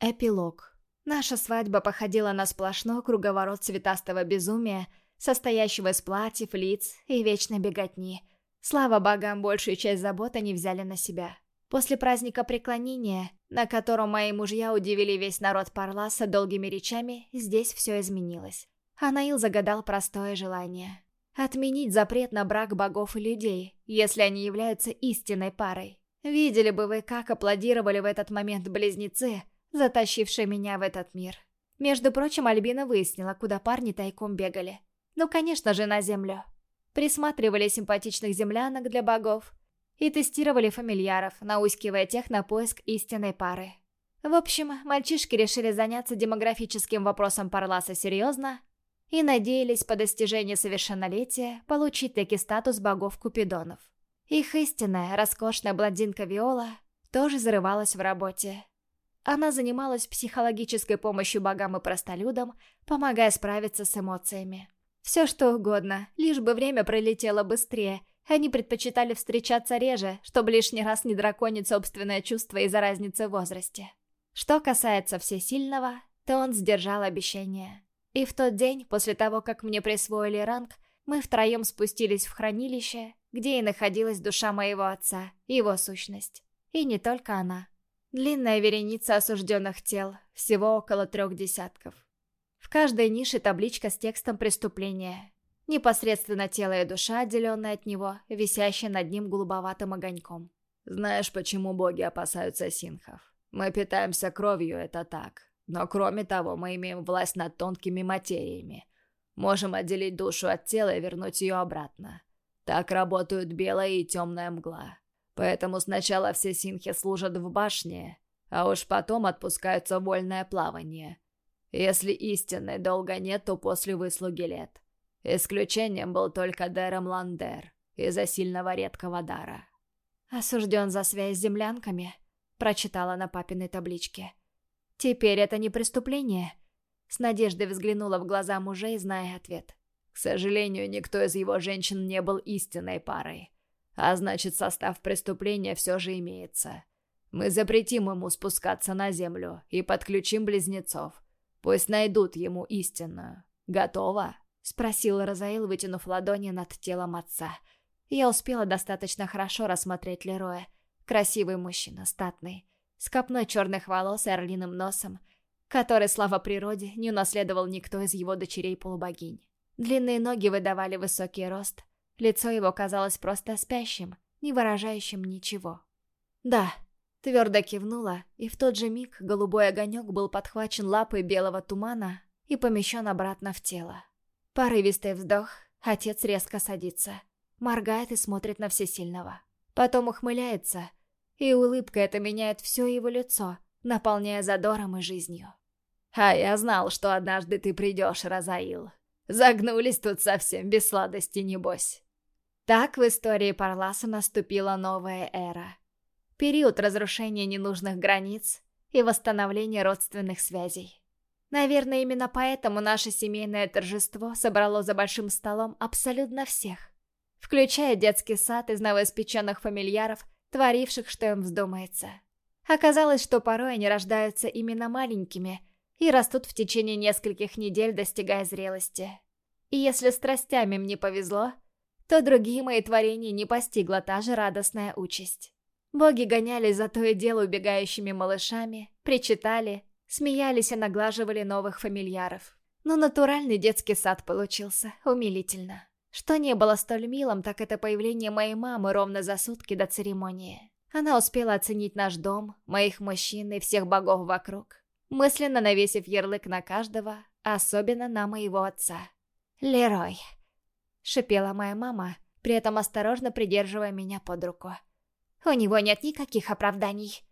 Эпилог. Наша свадьба походила на сплошной круговорот цветастого безумия, состоящего из платьев, лиц и вечной беготни. Слава богам, большую часть забот они взяли на себя. После праздника преклонения, на котором мои мужья удивили весь народ Парласа долгими речами, здесь все изменилось. Анаил загадал простое желание. Отменить запрет на брак богов и людей, если они являются истинной парой. Видели бы вы, как аплодировали в этот момент близнецы – затащившая меня в этот мир. Между прочим, Альбина выяснила, куда парни тайком бегали. Ну, конечно же, на землю. Присматривали симпатичных землянок для богов и тестировали фамильяров, наускивая тех на поиск истинной пары. В общем, мальчишки решили заняться демографическим вопросом Парласа серьезно и надеялись по достижении совершеннолетия получить таки статус богов-купидонов. Их истинная, роскошная блондинка Виола тоже зарывалась в работе. Она занималась психологической помощью богам и простолюдам, помогая справиться с эмоциями. Все что угодно, лишь бы время пролетело быстрее. Они предпочитали встречаться реже, чтобы лишний раз не драконить собственное чувство из-за разницы в возрасте. Что касается Всесильного, то он сдержал обещание. И в тот день, после того, как мне присвоили ранг, мы втроем спустились в хранилище, где и находилась душа моего отца, его сущность. И не только она. Длинная вереница осужденных тел, всего около трех десятков. В каждой нише табличка с текстом преступления. Непосредственно тело и душа, отделенная от него, висящая над ним голубоватым огоньком. Знаешь, почему боги опасаются синхов? Мы питаемся кровью, это так. Но кроме того, мы имеем власть над тонкими материями. Можем отделить душу от тела и вернуть ее обратно. Так работают белая и темная мгла. Поэтому сначала все синхи служат в башне, а уж потом отпускаются в вольное плавание. Если истинной долго нет, то после выслуги лет. Исключением был только Дерем Ландер из-за сильного редкого дара. «Осужден за связь с землянками», — прочитала на папиной табличке. «Теперь это не преступление?» С надеждой взглянула в глаза мужей, зная ответ. «К сожалению, никто из его женщин не был истинной парой. А значит, состав преступления все же имеется. Мы запретим ему спускаться на землю и подключим близнецов. Пусть найдут ему истинную. Готово?» — спросил Розаил, вытянув ладони над телом отца. Я успела достаточно хорошо рассмотреть Лероя. Красивый мужчина, статный, с копной черных волос и орлиным носом, который, слава природе, не унаследовал никто из его дочерей-полубогинь. Длинные ноги выдавали высокий рост, Лицо его казалось просто спящим, не выражающим ничего. «Да», — твердо кивнула, и в тот же миг голубой огонек был подхвачен лапой белого тумана и помещен обратно в тело. Порывистый вздох, отец резко садится, моргает и смотрит на всесильного. Потом ухмыляется, и улыбка эта меняет все его лицо, наполняя задором и жизнью. «А я знал, что однажды ты придешь, Розаил. Загнулись тут совсем без сладости, небось». Так в истории Парласа наступила новая эра. Период разрушения ненужных границ и восстановления родственных связей. Наверное, именно поэтому наше семейное торжество собрало за большим столом абсолютно всех, включая детский сад из новоиспеченных фамильяров, творивших, что им вздумается. Оказалось, что порой они рождаются именно маленькими и растут в течение нескольких недель, достигая зрелости. И если страстями мне повезло – то другие мои творения не постигла та же радостная участь. Боги гонялись за то и дело убегающими малышами, причитали, смеялись и наглаживали новых фамильяров. Но натуральный детский сад получился, умилительно. Что не было столь милым, так это появление моей мамы ровно за сутки до церемонии. Она успела оценить наш дом, моих мужчин и всех богов вокруг, мысленно навесив ярлык на каждого, особенно на моего отца. Лерой шипела моя мама, при этом осторожно придерживая меня под руку. У него нет никаких оправданий.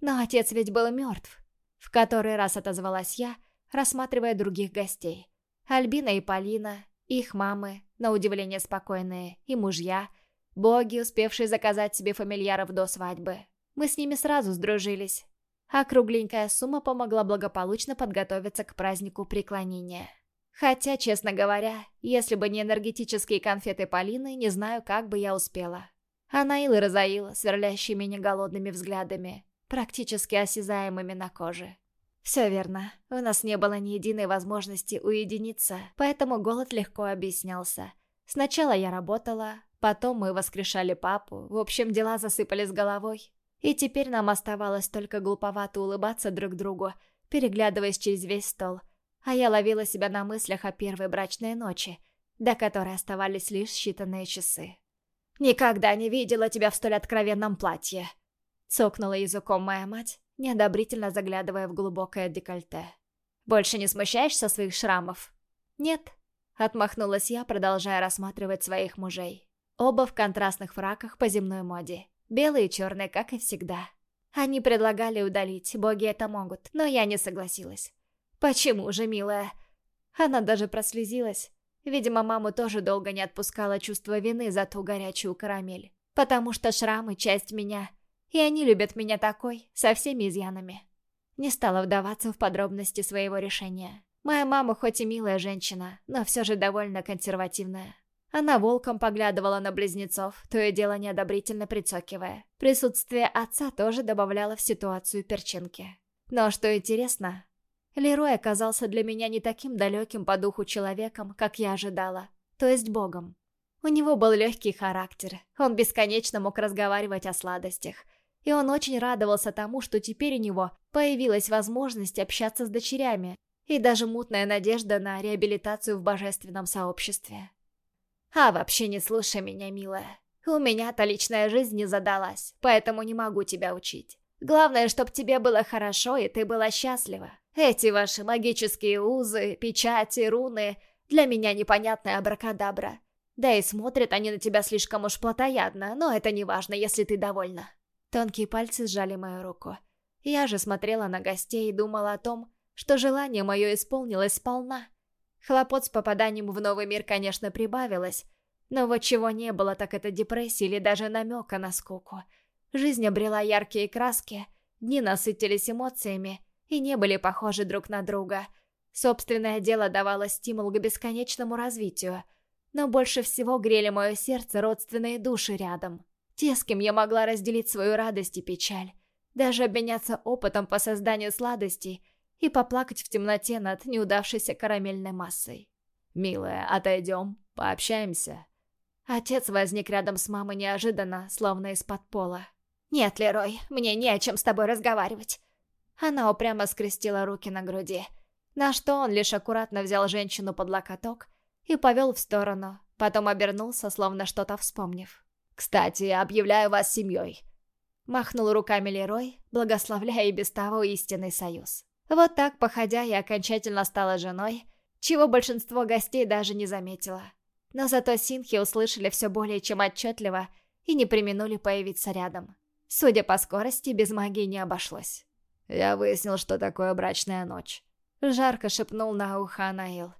Но отец ведь был мертв. В который раз отозвалась я, рассматривая других гостей. Альбина и Полина, их мамы, на удивление спокойные, и мужья, боги, успевшие заказать себе фамильяров до свадьбы. Мы с ними сразу сдружились. А кругленькая сумма помогла благополучно подготовиться к празднику преклонения. Хотя, честно говоря, если бы не энергетические конфеты Полины, не знаю, как бы я успела. Анаил и Розаил, сверлящие меня голодными взглядами, практически осязаемыми на коже. Все верно. У нас не было ни единой возможности уединиться, поэтому голод легко объяснялся. Сначала я работала, потом мы воскрешали папу, в общем, дела засыпали с головой. И теперь нам оставалось только глуповато улыбаться друг другу, переглядываясь через весь стол. А я ловила себя на мыслях о первой брачной ночи, до которой оставались лишь считанные часы. «Никогда не видела тебя в столь откровенном платье!» Цокнула языком моя мать, неодобрительно заглядывая в глубокое декольте. «Больше не смущаешься своих шрамов?» «Нет», — отмахнулась я, продолжая рассматривать своих мужей. Оба в контрастных фраках по земной моде. Белые и черные, как и всегда. Они предлагали удалить, боги это могут, но я не согласилась. «Почему же, милая?» Она даже прослезилась. Видимо, маму тоже долго не отпускало чувство вины за ту горячую карамель. Потому что шрамы — часть меня. И они любят меня такой, со всеми изъянами. Не стала вдаваться в подробности своего решения. Моя мама хоть и милая женщина, но все же довольно консервативная. Она волком поглядывала на близнецов, то и дело неодобрительно прицокивая. Присутствие отца тоже добавляло в ситуацию перчинки. Но что интересно, Лерой оказался для меня не таким далеким по духу человеком, как я ожидала, то есть богом. У него был легкий характер, он бесконечно мог разговаривать о сладостях, и он очень радовался тому, что теперь у него появилась возможность общаться с дочерями и даже мутная надежда на реабилитацию в божественном сообществе. А вообще не слушай меня, милая. У меня-то личная жизнь не задалась, поэтому не могу тебя учить. Главное, чтобы тебе было хорошо и ты была счастлива. Эти ваши магические узы, печати, руны для меня непонятная абракадабра. Да и смотрят они на тебя слишком уж плотоядно, но это не важно, если ты довольна. Тонкие пальцы сжали мою руку. Я же смотрела на гостей и думала о том, что желание мое исполнилось сполна. Хлопот с попаданием в новый мир, конечно, прибавилось, но вот чего не было, так это депрессии или даже намека на скуку. Жизнь обрела яркие краски, дни насытились эмоциями и не были похожи друг на друга. Собственное дело давало стимул к бесконечному развитию, но больше всего грели мое сердце родственные души рядом. Те, с кем я могла разделить свою радость и печаль, даже обменяться опытом по созданию сладостей и поплакать в темноте над неудавшейся карамельной массой. «Милая, отойдем, пообщаемся». Отец возник рядом с мамой неожиданно, словно из-под пола. «Нет, Лерой, мне не о чем с тобой разговаривать». Она упрямо скрестила руки на груди, на что он лишь аккуратно взял женщину под локоток и повел в сторону, потом обернулся, словно что-то вспомнив. «Кстати, объявляю вас семьей», — махнул руками Лерой, благословляя и без того истинный союз. Вот так, походя, я окончательно стала женой, чего большинство гостей даже не заметило. Но зато синхи услышали все более чем отчетливо и не применули появиться рядом. Судя по скорости, без магии не обошлось. «Я выяснил, что такое брачная ночь», — жарко шепнул на ухо Анаил.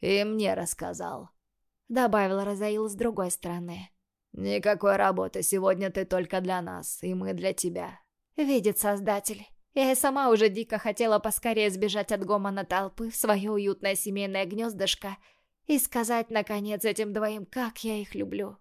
«И мне рассказал», — добавил Розаил с другой стороны. «Никакой работы, сегодня ты только для нас, и мы для тебя». Видит Создатель. Я и сама уже дико хотела поскорее сбежать от гомона толпы в свое уютное семейное гнездышко и сказать, наконец, этим двоим, как я их люблю.